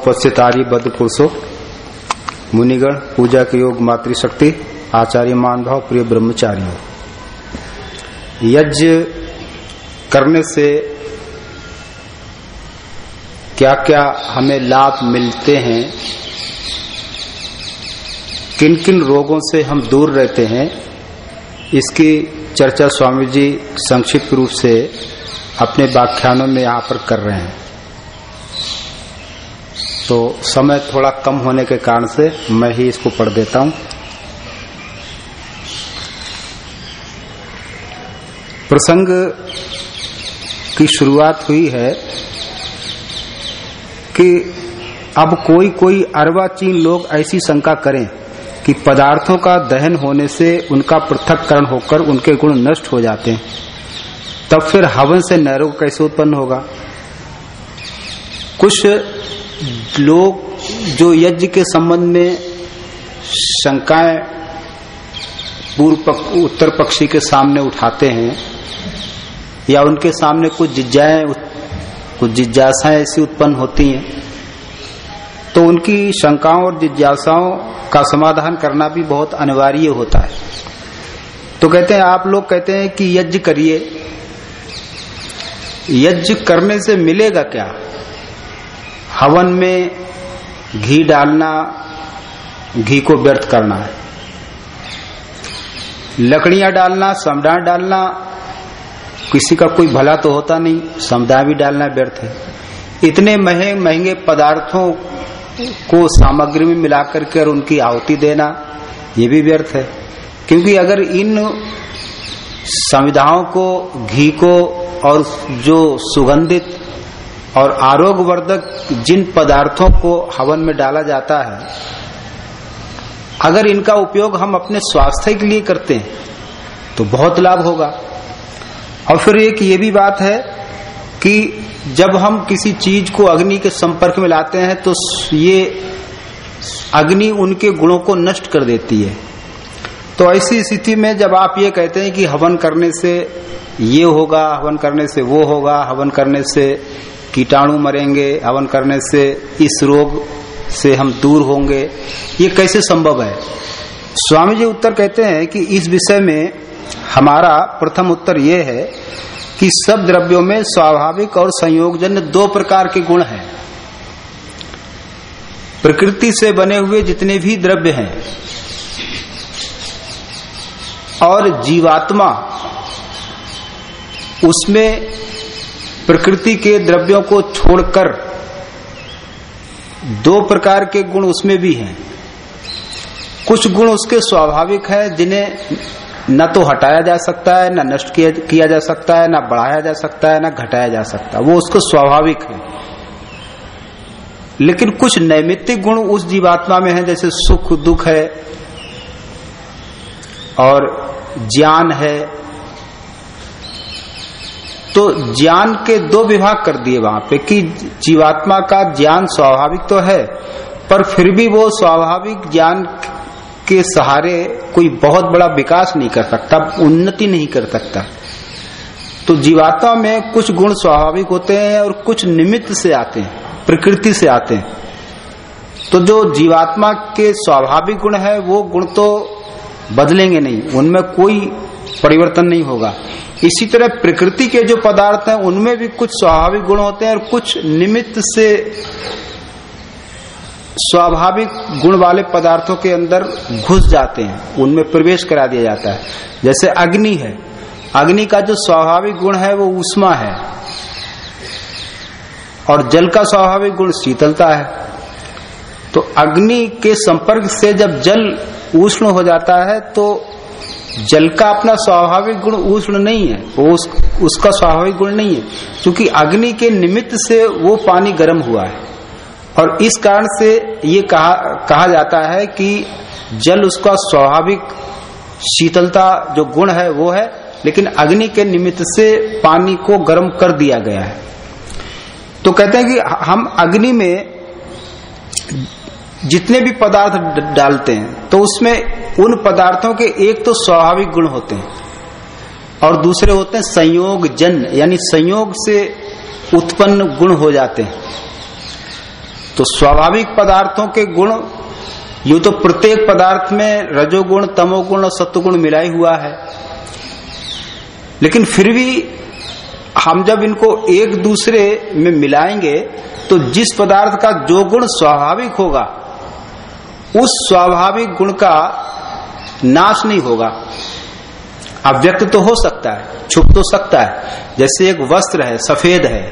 उपस्थित आर्य बद्ध पुरुषों, मुनिगण, पूजा के योग मातृशक्ति, आचार्य मान भाव प्रिय ब्रह्मचारियों। यज्ञ करने से क्या क्या हमें लाभ मिलते हैं किन किन रोगों से हम दूर रहते हैं, इसकी चर्चा स्वामी जी संक्षिप्त रूप से अपने व्याख्यानों में यहाँ पर कर रहे हैं। तो समय थोड़ा कम होने के कारण से मैं ही इसको पढ़ देता हूँ। प्रसंग की शुरुआत हुई है कि अब कोई कोई अरवाचीन लोग ऐसी शंका करें कि पदार्थों का दहन होने से उनका पृथककरण होकर उनके गुण नष्ट हो जाते हैं। तब फिर हवन से नैरोग कैसे उत्पन्न होगा? कुछ लोग जो यज्ञ के संबंध में शंकाएँ पूर्व पक, उत्तर पक्षी के सामने उठाते हैं या उनके सामने कुछ जिज्ञाएँ कुछ जिज्ञासाएँ ऐसी उत्पन्न होती हैं तो उनकी शंकाओं और जिज्ञासाओं का समाधान करना भी बहुत अनिवार्य होता है। तो कहते हैं आप लोग कहते हैं कि यज्ञ करिए। यज्ञ करने से मिलेगा क्या? हवन में घी डालना, घी को व्यर्थ करना है। लकड़ियाँ डालना समडान डालना, किसी का कोई भला तो होता नहीं समुदाय भी डालना व्यर्थ है। इतने महँगे महँगे पदार्थों को सामग्री में मिलाकर के और उनकी आहुति देना, ये भी व्यर्थ है। क्योंकि अगर इन संविधाओं को, घी को और जो सुगंधित और आरोग्यवर्धक जिन पदार्थों को हवन में डाला जाता है, अगर इनका उपयोग हम अपने स्वास्थ्य के लिए करते हैं तो बहुत लाभ होगा। और फिर एक ये भी बात है कि जब हम किसी चीज़ को अग्नि के संपर्क में लाते हैं तो ये अग्नि उनके गुणों को नष्ट कर देती है। तो ऐसी स्थिति में जब आप ये कहते हैं कि हवन करने से ये होगा, हवन करने से वो होगा, हवन करने से कीटाणु मरेंगे, हवन करने से, इस रोग से हम दूर होंगे। ये कैसे संभव है? स्वामी जी उत्तर कहते हैं कि इस विषय में हमारा प्रथम उत्तर ये है कि सब द्रव्यों में स्वाभाविक और संयोगजन्य दो प्रकार के गुण हैं। प्रकृति से बने हुए जितने भी द्रव्य हैं और जीवात्मा, उसमें प्रकृति के द्रव्यों को छोड़कर दो प्रकार के गुण उसमें भी हैं। कुछ गुण उसके स्वाभाविक है जिन्हें न तो हटाया जा सकता है न नष्ट किया, जा सकता है न बढ़ाया जा सकता है न घटाया जा सकता है। वो उसको स्वाभाविक है। लेकिन कुछ नैमित्तिक गुण उस जीवात्मा में है जैसे सुख दुख है और ज्ञान है तो ज्ञान के दो विभाग कर दिए वहाँ पे कि जीवात्मा का ज्ञान स्वाभाविक तो है, पर फिर भी वो स्वाभाविक ज्ञान के सहारे कोई बहुत बड़ा विकास नहीं कर सकता, उन्नति नहीं कर सकता। तो जीवात्मा में कुछ गुण स्वाभाविक होते हैं और कुछ निमित्त से आते हैं, प्रकृति से आते हैं। तो जो जीवात्मा के स्वाभाविक गुण है, वो गुण तो बदलेंगे नहीं, उनमें कोई परिवर्तन नहीं होगा। इसी तरह प्रकृति के जो पदार्थ हैं, उनमें भी कुछ स्वाभाविक गुण होते हैं और कुछ निमित्त से स्वाभाविक गुण वाले पदार्थों के अंदर घुस जाते हैं। उनमें प्रवेश करा दिया जाता है। जैसे अग्नि है। अग्नि का जो स्वाभाविक गुण है, वो उष्मा है। और जल का स्वाभाविक गुण शीतलता है। तो अग्नि के संपर्क से जब जल उष्ण हो जाता है तो जल का अपना स्वाभाविक गुण उष्ण नहीं है वो उस, उसका स्वाभाविक गुण नहीं है क्योंकि अग्नि के निमित्त से वो पानी गर्म हुआ है। और इस कारण से ये कहा कहा जाता है कि जल उसका स्वाभाविक शीतलता जो गुण है वो है लेकिन अग्नि के निमित्त से पानी को गर्म कर दिया गया है। तो कहते हैं कि हम अग्नि में जितने भी पदार्थ डालते हैं तो उसमें उन पदार्थों के एक तो स्वाभाविक गुण होते हैं और दूसरे होते हैं संयोग जन, यानी संयोग से उत्पन्न गुण हो जाते हैं। तो स्वाभाविक पदार्थों के गुण, यू तो प्रत्येक पदार्थ में रजोगुण, तमोगुण और सत्वगुण मिला ही हुआ है। लेकिन फिर भी हम जब इनको एक दूसरे में मिलाएँगे तो जिस पदार्थ का जो गुण स्वाभाविक होगा उस स्वाभाविक गुण का नाश नहीं होगा। अव्यक्त तो हो सकता है, छुप तो सकता है। जैसे एक वस्त्र है, सफ़ेद है,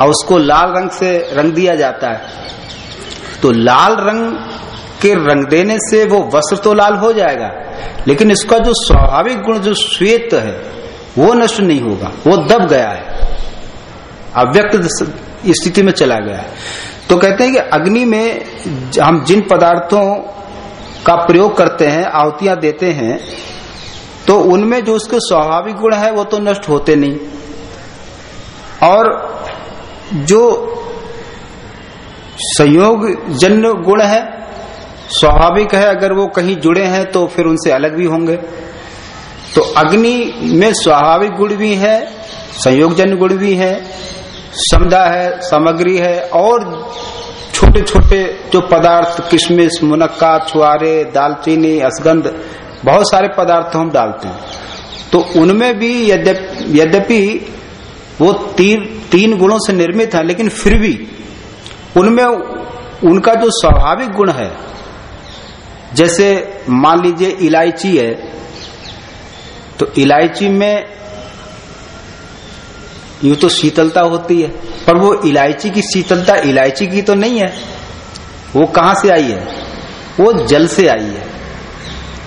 और उसको लाल रंग से रंग दिया जाता है। तो लाल रंग के रंग देने से वो वस्त्र तो लाल हो जाएगा, लेकिन इसका जो स्वाभाविक गुण, जो श्वेत है, वो नष्ट नहीं होगा, वो दब गया है। अव्यक्त स्थिति में चला गया है। तो कहते हैं कि अग्नि में हम जिन पदार्थों का प्रयोग करते हैं, आहुतियाँ देते हैं तो उनमें जो उसके स्वाभाविक गुण है, वो तो नष्ट होते नहीं। और जो संयोग जन्य गुण है, स्वाभाविक है, अगर वो कहीं जुड़े हैं तो फिर उनसे अलग भी होंगे। तो अग्नि में स्वाभाविक गुण भी है, संयोगजन्य गुण भी है समदा है, सामग्री है और छोटे छोटे जो पदार्थ, किशमिश, मुनक्का, छुआरे, दालचीनी, असगंध, बहुत सारे पदार्थ हम डालते हैं। तो उनमें भी यद्यपि वो तीन तीन गुणों से निर्मित है, लेकिन फिर भी उनमें उनका जो स्वाभाविक गुण है, जैसे मान लीजिए इलायची है तो इलायची में यूँ तो शीतलता होती है। पर वो इलायची की शीतलता इलायची की तो नहीं है। वो कहाँ से आई है? वो जल से आई है।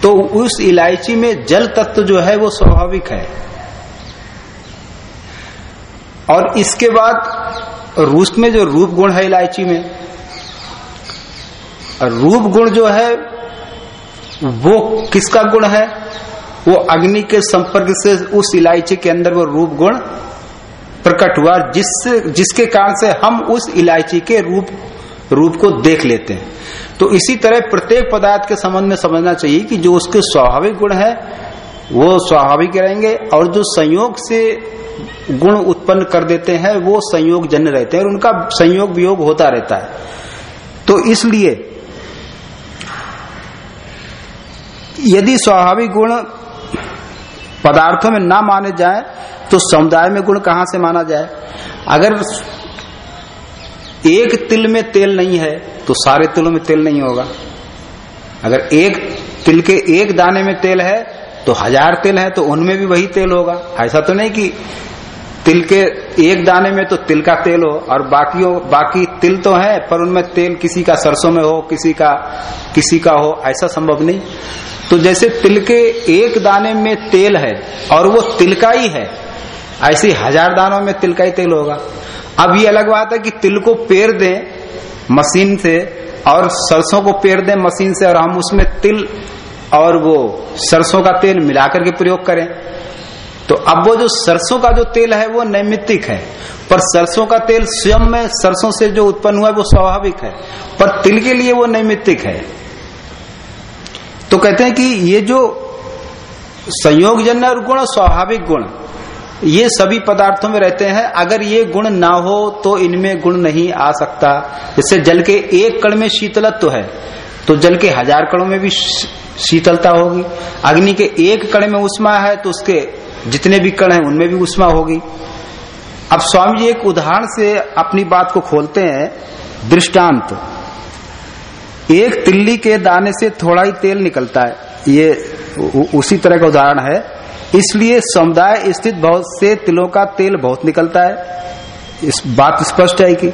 तो उस इलायची में जल तत्व जो है, वो स्वाभाविक है। और इसके बाद रूस में जो रूप गुण है इलायची में, रूप गुण जो है, वो किसका गुण है? वो अग्नि के संपर्क से उस इलायची के अंदर वो रूप गुण प्रकट हुआ जिससे जिसके कारण से हम उस इलायची के रूप रूप को देख लेते हैं। तो इसी तरह प्रत्येक पदार्थ के संबंध में समझना चाहिए कि जो उसके स्वाभाविक गुण है, वो स्वाभाविक रहेंगे और जो संयोग से गुण उत्पन्न कर देते हैं, वो संयोग जन्य रहते हैं और उनका संयोग वियोग होता रहता है। तो इसलिए यदि स्वाभाविक गुण पदार्थों में ना माने जाए तो समुदाय में गुण कहाँ से माना जाए? अगर एक तिल में तेल नहीं है तो सारे तिलों में तेल नहीं होगा। अगर एक तिल के एक दाने में तेल है तो हज़ार तिल है तो उनमें भी वही तेल होगा। ऐसा तो नहीं कि तिल के एक दाने में तो तिल का तेल हो, और बाकी बाकी तिल तो है, पर उनमें तेल किसी का सरसों में हो, किसी का किसी का हो, ऐसा संभव नहीं। तो जैसे तिल के एक दाने में तेल है, और वो तिल का ही है ऐसे हज़ार दानों में तिल का ही तेल होगा। अब ये अलग बात है कि तिल को पेर दें मशीन से और सरसों को पेर दें मशीन से और हम उसमें तिल और वो सरसों का तेल मिलाकर के प्रयोग करें। तो अब वो जो सरसों का जो तेल है वो नैमित्तिक है, पर सरसों का तेल स्वयं में सरसों से जो उत्पन्न हुआ है वो स्वाभाविक है, पर तिल के लिए वो नैमित्तिक है। तो कहते हैं कि ये जो संयोगजन्य और गुण स्वाभाविक गुण। ये सभी पदार्थों में रहते हैं। अगर ये गुण ना हो तो इनमें गुण नहीं आ सकता। जैसे जल के एक कण में शीतलत्व है। तो जल के हज़ार कणों में भी शीतलता होगी। अग्नि के एक कण में उष्मा है तो उसके जितने भी कण हैं, उनमें भी उष्मा होगी। अब स्वामी जी एक उदाहरण से अपनी बात को खोलते हैं। दृष्टांत। एक तिल्ली के दाने से थोड़ा ही तेल निकलता है। ये उसी तरह का उदाहरण है। इसलिए समुदाय स्थित बहुत से तिलों का तेल बहुत निकलता है। इस बात स्पष्ट है कि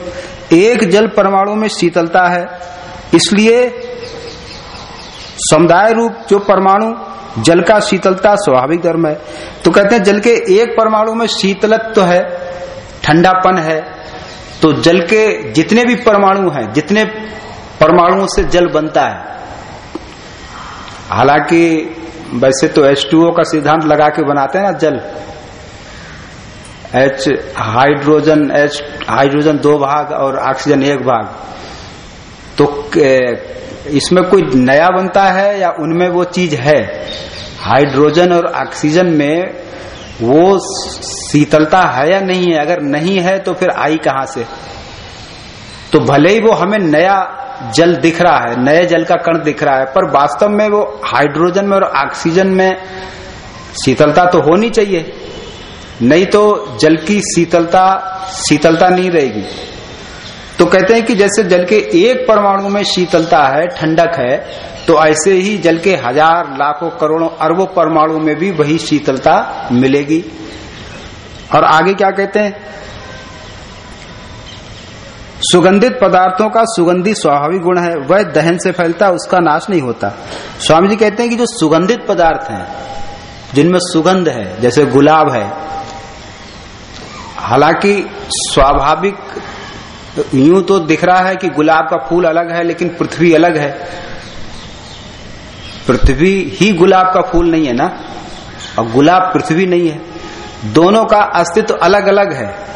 एक जल परमाणु में शीतलता है। इसलिए समुदाय रूप जो परमाणु, जल का शीतलता स्वाभाविक धर्म है। तो कहते हैं जल के एक परमाणु में शीतलत्व तो है, ठंडापन है। तो जल के जितने भी परमाणु हैं, जितने परमाणुओं से जल बनता है। हालाँकि वैसे तो H2O का सिद्धांत लगा के बनाते हैं ना जल। H हाइड्रोजन H हाइड्रोजन दो भाग और ऑक्सीजन एक भाग। तो इसमें कोई नया बनता है या उनमें वो चीज़ है? हाइड्रोजन और ऑक्सीजन में वो शीतलता है या नहीं है? अगर नहीं है तो फिर आई कहाँ से? तो भले ही वो हमें नया जल दिख रहा है, नए जल का कण दिख रहा है, पर वास्तव में वो हाइड्रोजन में और ऑक्सीजन में शीतलता तो होनी चाहिए। नहीं तो जल की शीतलता शीतलता नहीं रहेगी। तो कहते हैं कि जैसे जल के एक परमाणु में शीतलता है, ठंडक है तो ऐसे ही जल के हज़ार, लाखों, करोड़ों अरबों परमाणु में भी वही शीतलता मिलेगी। और आगे क्या कहते हैं? सुगंधित पदार्थों का सुगंधी स्वाभाविक गुण है, वह दहन से फैलता, उसका नाश नहीं होता। स्वामी जी कहते हैं कि जो सुगंधित पदार्थ हैं, जिनमें सुगंध है, जैसे गुलाब है, हालाँकि स्वाभाविक यूँ तो दिख रहा है कि गुलाब का फूल अलग है, लेकिन पृथ्वी अलग है। पृथ्वी ही गुलाब का फूल नहीं है ना? और गुलाब पृथ्वी नहीं है। दोनों का अस्तित्व अलग अलग है।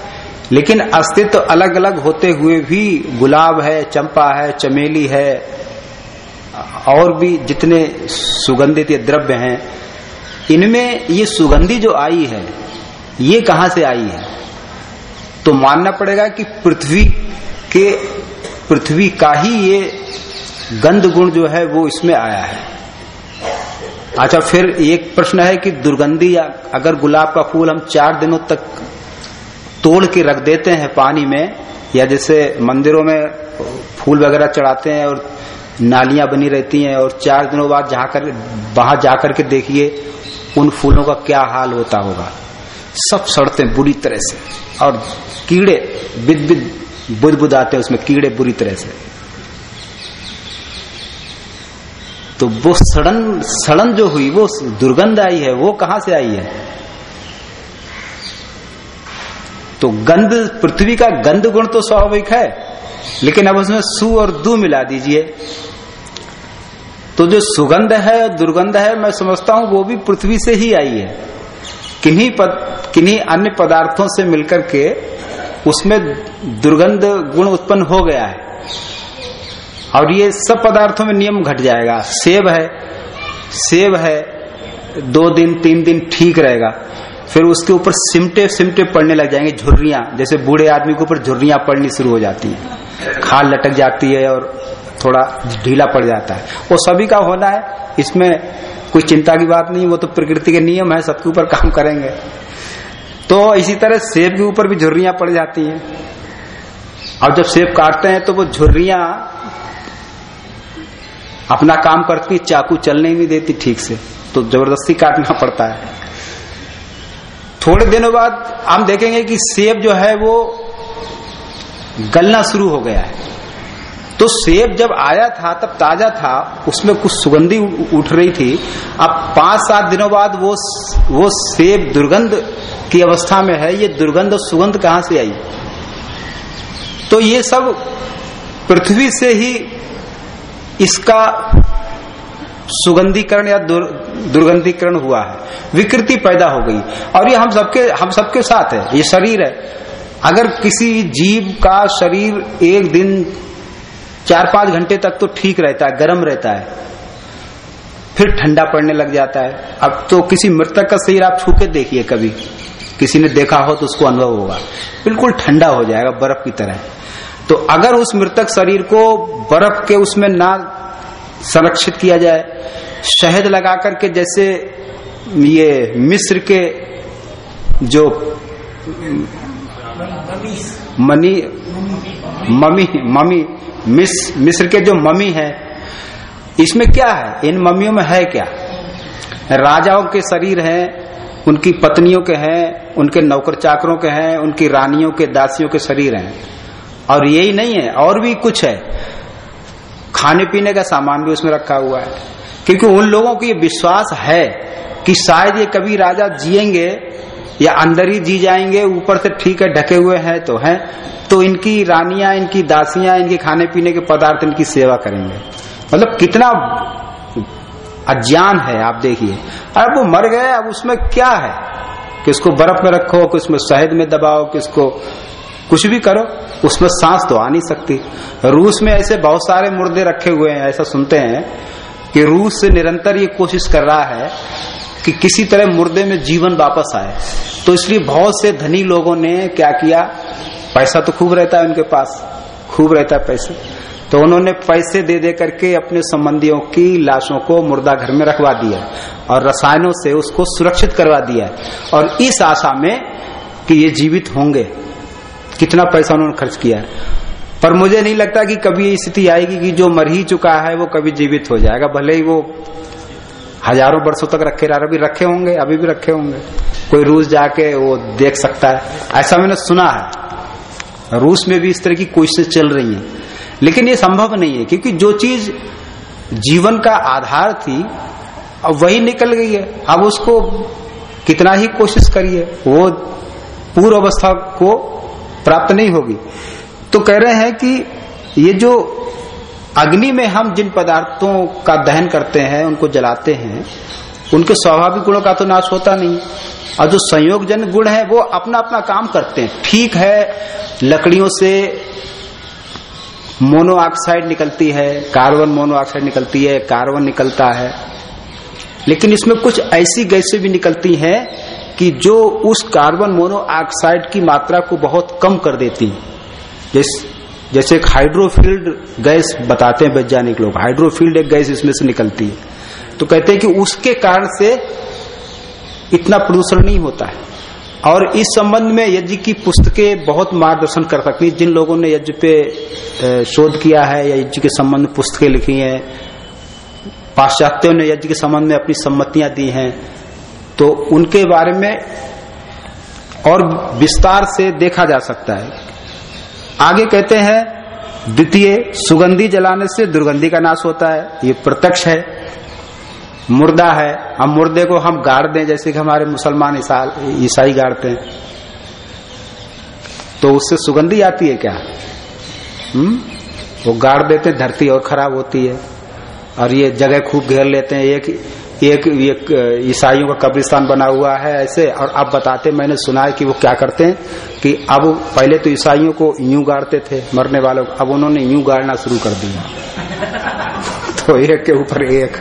लेकिन अस्तित्व अलग अलग होते हुए भी गुलाब है, चंपा है, चमेली है, और भी जितने सुगंधित ये द्रव्य हैं, इनमें ये सुगंधी जो आई है, ये कहाँ से आई है? तो मानना पड़ेगा कि पृथ्वी के, पृथ्वी का ही ये गंध गुण जो है वो इसमें आया है। अच्छा फिर एक प्रश्न है कि दुर्गंधी या अगर गुलाब का फूल हम चार दिनों तक तोड़ के रख देते हैं पानी में, या जैसे मंदिरों में फूल वगैरह चढ़ाते हैं और नालियाँ बनी रहती हैं और चार दिनों बाद जाकर कर बाहर जाकर के देखिए, उन फूलों का क्या हाल होता होगा। सब सड़ते बुरी तरह से और कीड़े बिद बिद बुद बुद आते हैं उसमें, कीड़े बुरी तरह से। तो वो सड़न सड़न जो हुई, वो दुर्गंध आई है, वो कहाँ से आई है? तो गंध पृथ्वी का गंध गुण तो स्वाभाविक है। लेकिन अब उसमें सु और दू मिला दीजिए। तो जो सुगंध है और दुर्गंध है मैं समझता हूँ वो भी पृथ्वी से ही आई है। किन्हीं पद, किन्हीं अन्य पदार्थों से मिलकर के उसमें दुर्गंध गुण उत्पन्न हो गया है। और ये सब पदार्थों में नियम घट जाएगा। सेब है सेब है दो दिन तीन दिन ठीक रहेगा। फिर उसके ऊपर सिमटे सिमटे पड़ने लग जाएँगे झुर्रियाँ। जैसे बूढ़े आदमी के ऊपर झुर्रियाँ पड़नी शुरू हो जाती हैं। खाल लटक जाती है और थोड़ा ढीला पड़ जाता है। वो सभी का होना है। इसमें कोई चिंता की बात नहीं, वो तो प्रकृति के नियम है, सबके ऊपर काम करेंगे। तो इसी तरह सेब के ऊपर भी झुर्रियाँ पड़ जाती हैं। और जब सेब काटते हैं तो वो झुर्रियाँ अपना काम करती, चाकू चलने नहीं देती ठीक से। तो ज़बरदस्ती काटना पड़ता है। थोड़े दिनों बाद हम देखेंगे कि सेब जो है वो गलना शुरू हो गया है। तो सेब जब आया था, तब ताज़ा था, उसमें कुछ सुगंधी उठ रही थी। अब पाँच सात दिनों बाद वो वो सेब दुर्गंध की अवस्था में है। ये दुर्गंध और सुगंध कहाँ से आई? तो ये सब पृथ्वी से ही इसका सुगंधीकरण या दुर, दुर्गंधीकरण हुआ है। विकृति पैदा हो गई। और ये हम सबके हम सबके साथ है। ये शरीर है। अगर किसी जीव का शरीर एक दिन चार पाँच घंटे तक तो ठीक रहता है गर्म रहता है। फिर ठंडा पड़ने लग जाता है। अब तो किसी मृतक का शरीर आप छू के देखिए कभी। किसी ने देखा हो तो उसको अनुभव होगा। बिल्कुल ठंडा हो जाएगा बर्फ़ की तरह। तो अगर उस मृतक शरीर को बर्फ़ के उसमें ना संरक्षित किया जाए। शहद लगा करके जैसे ये मिस्र के जो मनी, ममी ममी, मिस, मिस्र के जो ममी है, इसमें क्या है? इन मम्मियों में है क्या? राजाओं के शरीर हैं, उनकी पत्नियों के हैं, उनके नौकर चाकरों के हैं, उनकी रानियों के दासियों के शरीर हैं। और यही नहीं है, और भी कुछ है। खाने पीने का सामान भी उसमें रखा हुआ है। क्योंकि उन लोगों को ये विश्वास है कि शायद ये कभी राजा जिएँगे या अंदर ही जी जाएँगे, ऊपर से ठीक है, ढके हुए हैं तो हैं तो इनकी रानियाँ, इनकी दासियाँ, इनके खाने पीने के पदार्थ, इनकी सेवा करेंगे। मतलब कितना अज्ञान है, आप देखिए। अब वो मर गए, अब उसमें क्या है? किसको बर्फ़ में रखो किसमें शहद में दबाओ किसको कुछ भी करो। उसमें सांस तो आ नहीं सकती। रूस में ऐसे बहुत सारे मुर्दे रखे हुए हैं, ऐसा सुनते हैं कि रूस से निरंतर ये कोशिश कर रहा है कि किसी तरह मुर्दे में जीवन वापस आए। तो इसलिए बहुत से धनी लोगों ने क्या किया? पैसा तो खूब रहता है उनके पास, खूब रहता है पैसे। तो उन्होंने पैसे दे दे करके अपने संबंधियों की लाशों को मुर्दा घर में रखवा दिया और रसायनों से उसको सुरक्षित करवा दिया। और इस आशा में कि ये जीवित होंगे। कितना पैसा उन्होंने खर्च किया है। पर मुझे नहीं लगता कि कभी स्थिति आएगी कि जो मर ही चुका है, वो कभी जीवित हो जाएगा। भले ही वो हज़ारों वर्षों तक रखे रहा, अभी रखे होंगे, अभी भी रखे होंगे। कोई रूस जाके वो देख सकता है। ऐसा मैंने सुना है। रूस में भी इस तरह की कोशिशें चल रही हैं। लेकिन ये संभव नहीं है, क्योंकि जो चीज़ जीवन का आधार थी, अब वही निकल गई है। अब उसको कितना ही कोशिश करिए, वो पूर्व अवस्था को प्राप्त नहीं होगी। तो कह रहे हैं कि ये जो अग्नि में हम जिन पदार्थों का दहन करते हैं, उनको जलाते हैं, उनके स्वाभाविक गुणों का तो नाश होता नहीं। और जो संयोगजन गुण है, वो अपना अपना काम करते हैं। ठीक है, लकड़ियों से मोनोऑक्साइड निकलती है, कार्बन मोनोऑक्साइड निकलती है, कार्बन निकलता है। लेकिन इसमें कुछ ऐसी गैसें भी निकलती हैं कि जो उस कार्बन मोनोऑक्साइड की मात्रा को बहुत कम कर देती जैसे जैसे एक हाइड्रोफील्ड गैस बताते हैं वैज्ञानिक लोग, हाइड्रोफील्ड एक गैस इसमें से निकलती है। तो कहते हैं कि उसके कारण से इतना प्रदूषण नहीं होता है। और इस संबंध में यज्ञ की पुस्तकें बहुत मार्गदर्शन कर सकती जिन लोगों ने यज्ञ पे शोध किया है या यज्ञ के संबंध में पुस्तकें लिखी हैं, पाश्चात्यों ने यज्ञ के संबंध में अपनी सम्मतियाँ दी हैं। तो उनके बारे में और विस्तार से देखा जा सकता है। आगे कहते हैं, द्वितीय, सुगंधी जलाने से दुर्गंधी का नाश होता है। ये प्रत्यक्ष है। मुर्दा है। हम मुर्दे को हम गाड़ दें, जैसे कि हमारे मुसलमान ईसाई गाड़ते हैं। तो उससे सुगंधी आती है क्या? हम्म? वो गाड़ देते, धरती और खराब होती है। और ये जगह खूब घेर लेते हैं। एक एक, ईसाइयों का कब्रिस्तान बना हुआ है ऐसे और अब बताते मैंने सुना है कि वो क्या करते हैं कि अब पहले तो ईसाइयों को यूँ गाड़ते थे मरने वालों को अब उन्होंने यूँ गाड़ना शुरू कर दिया। तो एक के ऊपर एक।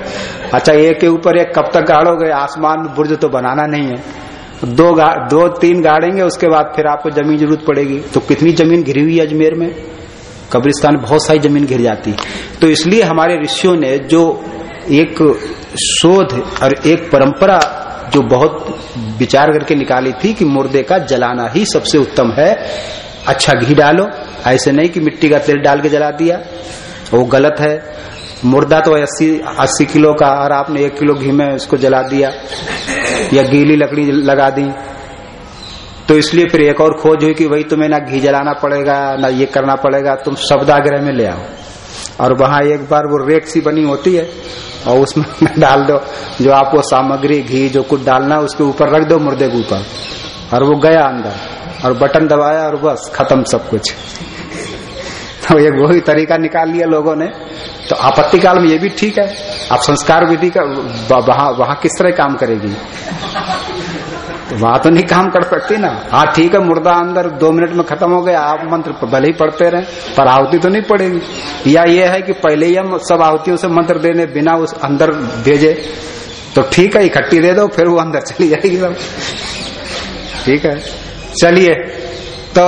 अच्छा एक के ऊपर एक कब तक गाड़ोगे? आसमान बुर्ज तो बनाना नहीं है। दो दो तीन गाड़ेंगे उसके बाद फिर आपको ज़मीन ज़रूरत पड़ेगी। तो कितनी ज़मीन घिरी हुई अजमेर में? कब्रिस्तान बहुत सारी ज़मीन घिर जाती। है तो इसलिए हमारे ऋषियों ने जो एक शोध और एक परंपरा जो बहुत विचार करके निकाली थी कि मुर्दे का जलाना ही सबसे उत्तम है। अच्छा घी डालो, ऐसे नहीं कि मिट्टी का तेल डाल के जला दिया। वो गलत है। मुर्दा तो अस्सी अस्सी किलो का और आपने एक किलो घी में उसको जला दिया या गीली लकड़ी लगा दी। तो इसलिए फिर एक और खोज हुई कि भाई तुम्हें ना घी जलाना पड़ेगा, ना ये करना पड़ेगा, तुम शब्दाग्रह में ले आओ। और वहाँ एक बार वो रेक सी बनी होती है और उसमें डाल दो, जो आपको सामग्री, घी, जो कुछ डालना है, उसके ऊपर रख दो मुर्दे के ऊपर। और वो गया अंदर, और बटन दबाया, और बस, खत्म सब कुछ। तो एक वही तरीका निकाल लिया लोगों ने। तो आपत्ति काल में ये भी ठीक है। आप संस्कार विधि का, वहाँ वहाँ किस तरह काम करेगी? तो वहाँ तो नहीं काम कर सकती ना। हाँ ठीक है, मुर्दा अंदर दो मिनट में खत्म हो गया, आप मंत्र भले ही पढ़ते रहे, पर आहुति तो नहीं पड़ेगी। या ये है कि पहले ही हम सब आहुतियों से मंत्र देने बिना उस अंदर भेजे तो ठीक है, इकट्ठी दे दो, फिर वो अंदर चली जाएगी सब। ठीक है? चलिए तो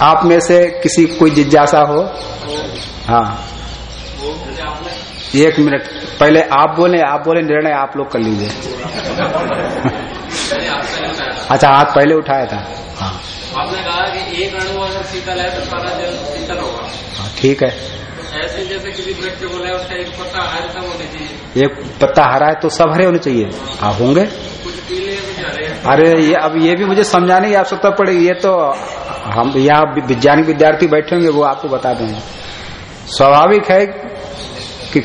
आप में से किसी कोई जिज्ञासा हो? हाँ। एक मिनट। पहले आप बोले आप बोले निर्णय आप लोग कर लीजिए। अच्छा हाथ पहले उठाया था। हाँ। आपने कहा कि एक अणु अगर शीतल है तो सारा जल शीतल होगा। हाँ ठीक है। ऐसे जैसे किसी वृक्ष को बोले उसका एक पत्ता हरे होने चाहिए। एक पत्ता हरा है तो सब हरे होने चाहिए। हाँ होंगे। कुछ पीले अरे ये अब ये भी मुझे समझाने की आवश्यकता पड़ेगी। ये तो हम यहाँ विज्ञानिक विद्यार्थी बैठे होंगे वो आपको बता देंगे। स्वाभाविक है कि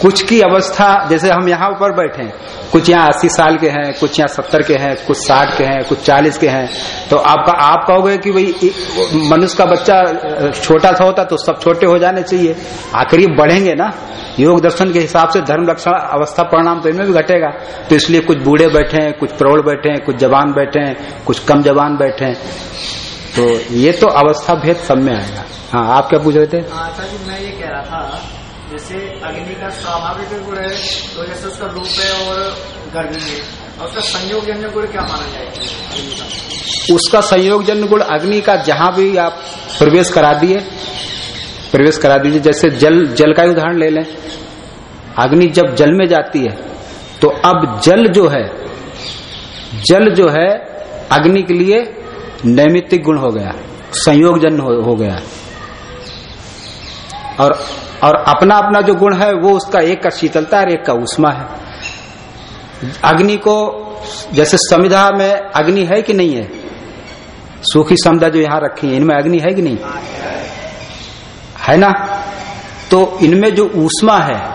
कुछ की अवस्था, जैसे हम यहाँ ऊपर बैठे हैं, कुछ यहाँ अस्सी साल के हैं, कुछ यहाँ सत्तर के हैं, कुछ साठ के हैं, कुछ चालीस के हैं तो आपका, आप कहोगे कि भाई मनुष्य का बच्चा छोटा सा होता तो सब छोटे हो जाने चाहिए। आखिर बढ़ेंगे ना? योग दर्शन के हिसाब से धर्म लक्षण, अवस्था परिणाम तो इनमें भी घटेगा। तो इसलिए कुछ बूढ़े बैठे हैं, कुछ प्रौढ़ बैठे हैं, कुछ जवान बैठे हैं, कुछ कम जवान बैठे हैं। तो ये तो अवस्था भेद सब में आएगा। हाँ आप क्या पूछ रहे थे? अच्छा जी, मैं ये कह रहा था जैसे अग्नि का स्वाभाविक गुण है तो जैसे उसका रूप है और गर्मी है। और उसका संयोग जन्य गुण क्या माना जाएगा उसका संयोग जन्य गुण अग्नि का जहाँ भी आप प्रवेश करा दिए प्रवेश करा दीजिए जैसे जल जल का उदाहरण ले लें। अग्नि जब जल में जाती है तो अब जल जो है जल जो है अग्नि के लिए नैमित्तिक गुण हो गया संयोगजन हो, हो गया। और और अपना अपना जो गुण है, वो उसका एक का शीतलता और एक का उष्मा है। अग्नि को, जैसे समिधा में अग्नि है कि नहीं है? सूखी समिधा जो यहाँ रखी है, इनमें अग्नि है कि नहीं? है ना? तो इनमें जो ऊष्मा है,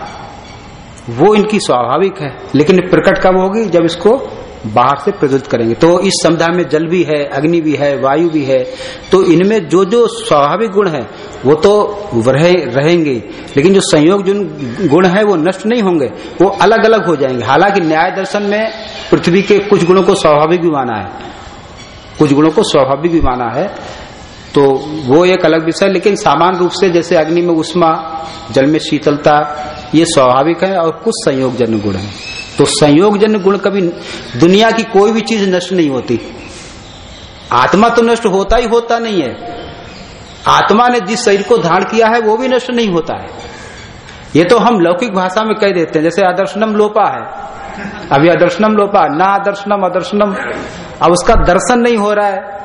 वो इनकी स्वाभाविक है, लेकिन प्रकट कब होगी? जब इसको बाहर से प्रज्वलित करेंगे। तो इस समुदाय में जल भी है अग्नि भी है वायु भी है तो इनमें जो जो स्वाभाविक गुण है वो तो रहे, रहेंगे। लेकिन जो संयोग जो गुण है वो नष्ट नहीं होंगे वो अलग अलग हो जाएँगे। हालाँकि न्याय दर्शन में पृथ्वी के कुछ गुणों को स्वाभाविक भी माना है। कुछ गुणों को स्वाभाविक भी माना है तो वो एक अलग विषय। लेकिन सामान्य रूप से जैसे अग्नि में उष्मा जल में शीतलता ये स्वाभाविक है और कुछ संयोगजन्य गुण है। तो संयोगजन्य गुण कभी दुनिया की कोई भी चीज़ नष्ट नहीं होती। आत्मा तो नष्ट होता ही होता नहीं है। आत्मा ने जिस शरीर को धारण किया है, वो भी नष्ट नहीं होता है। ये तो हम लौकिक भाषा में कह देते हैं, जैसे आदर्शनम लोपा है। अभी आदर्शनम लोपा, ना आदर्शनम आदर्शनम अब उसका दर्शन नहीं हो रहा है।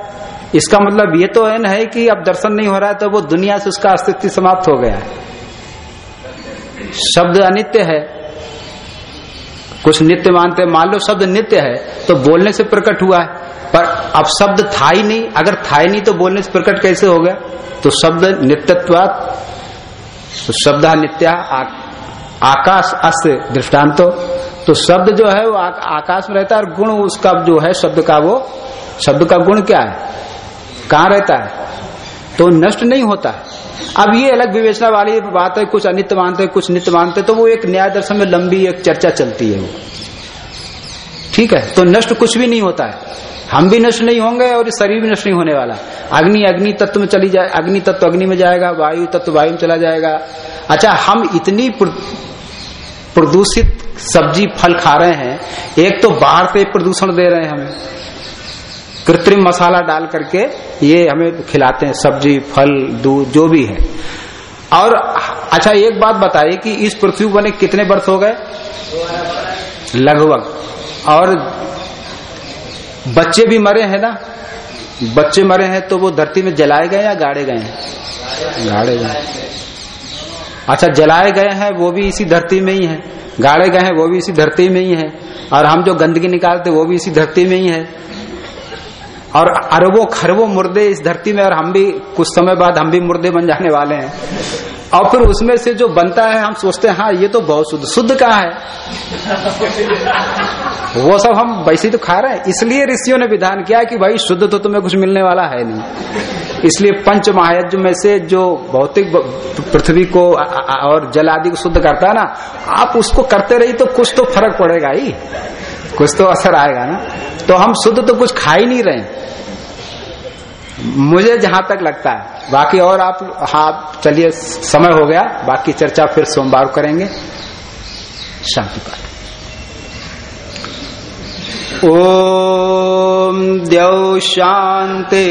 इसका मतलब ये तो है न है कि अब दर्शन नहीं हो रहा है तो वो दुनिया से उसका अस्तित्व समाप्त हो गया है। शब्द अनित्य है। कुछ नित्य मानते मान लो शब्द नित्य है तो बोलने से प्रकट हुआ है। पर अब शब्द था ही नहीं, अगर था ही नहीं तो बोलने से प्रकट कैसे हो गया? तो शब्द नित्यत्वात तो शब्द नित्या आकाश अस्य दृष्टान्तो तो शब्द जो है वो आकाश में रहता है और गुण उसका जो है, शब्द का वो, शब्द का गुण क्या है? कहाँ रहता है? तो नष्ट नहीं होता अब ये अलग विवेचना वाली बात है, कुछ अनित्य मानते हैं, कुछ नित्य मानते हैं तो वो एक न्याय दर्शन में लंबी एक चर्चा चलती है वो। ठीक है तो नष्ट कुछ भी नहीं होता है। हम भी नष्ट नहीं होंगे और शरीर भी नष्ट नहीं होने वाला। अग्नि अग्नि तत्व में चली जाए, अग्नि तत्व अग्नि में जाएगा, वायु तत्व वायु में चला जाएगा। अच्छा हम इतनी प्रदूषित सब्ज़ी, फल खा रहे हैं, एक तो बाहर से प्रदूषण दे रहे हैं हमें। कृत्रिम मसाला डाल करके ये हमें खिलाते हैं, सब्ज़ी, फल, दूध, जो भी है। और अच्छा एक बात बताइए कि इस पृथ्वी बने कितने वर्ष हो गए? लगभग। और बच्चे भी मरे हैं ना? बच्चे मरे हैं तो वो धरती में जलाए गए या गाड़े गए हैं? गाड़े गए अच्छा जलाए गए हैं, वो भी इसी धरती में ही है। गाड़े गए हैं, वो भी इसी धरती में ही है। और हम जो गंदगी निकालते वो भी इसी धरती में ही है। और अरबों खरबों मुर्दे इस धरती में, और हम भी, कुछ समय बाद हम भी मुर्दे बन जाने वाले हैं। और फिर उसमें से जो बनता है, हम सोचते हैं हाँ ये तो बहुत शुद्ध शुद्ध कहा है। वो सब हम वैसे तो खा रहे हैं। इसलिए ऋषियों ने विधान किया कि भाई, शुद्ध तो तुम्हें कुछ मिलने वाला है नहीं। इसलिए पंच महायज्ञ में से जो भौतिक पृथ्वी को और जल आदि को शुद्ध करता है ना, आप उसको करते रहिए तो कुछ तो फ़र्क पड़ेगा ही। कुछ तो असर आएगा ना। तो हम शुद्ध तो कुछ खा ही नहीं रहे मुझे जहाँ तक लगता है। बाकी और आप हाँ चलिए, समय हो गया। बाकी चर्चा फिर सोमवार करेंगे। शांति पाठ ओम द्यौ शांतिरंतरिक्ष